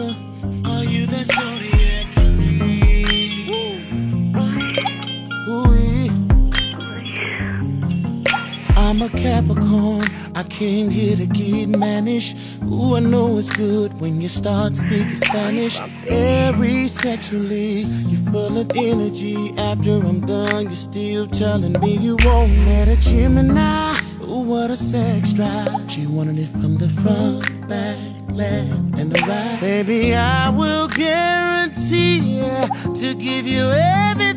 Are you that zodiac for me? I'm a Capricorn. I came here to get mannish. Ooh, I know it's good when you start speaking Spanish. Very sexually, you're full of energy. After I'm done, you're still telling me you won't let a Gemini. Ooh, what a sex drive. She wanted it from the front, back, left, and the right. Baby, I will guarantee to give you everything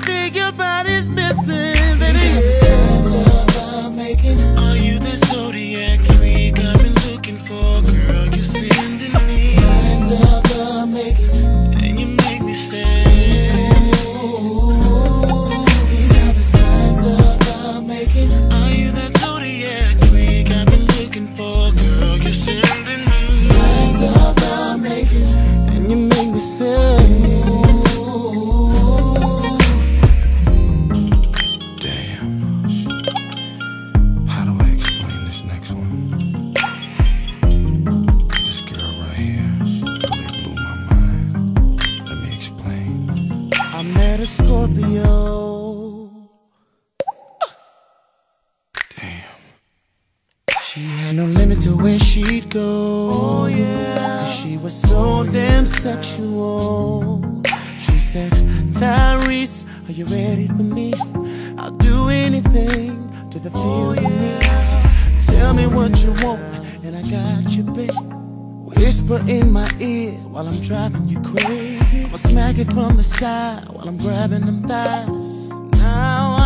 a Scorpio. Damn. She had no limit to where she'd go. Oh, yeah. she was so damn sexual. She said, Tyrese, are you ready for me? I'll do anything to fulfill your needs. Tell me what you want, and I got you, babe. Whisper in my ear while I'm driving you crazy. I'll smack it from the side while I'm grabbing them thighs. Now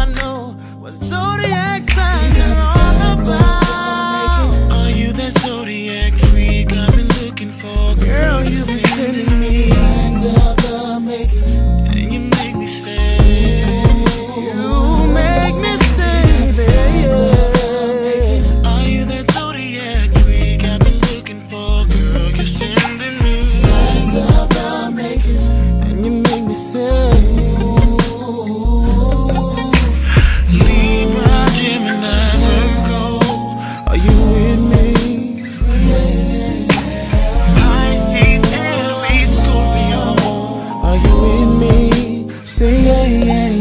Say yeah, yeah.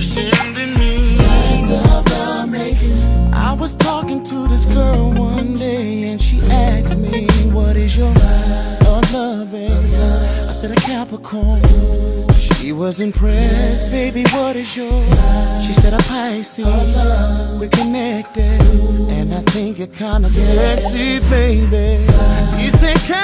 Girl, you're sending me signs of love making. I was talking to this girl one day and she asked me, What is your sign of love, baby? I said a Capricorn. She was impressed, baby. What is yours? She said a Pisces. We're connected, and I think you're kinda sexy, baby. You said Capricorn.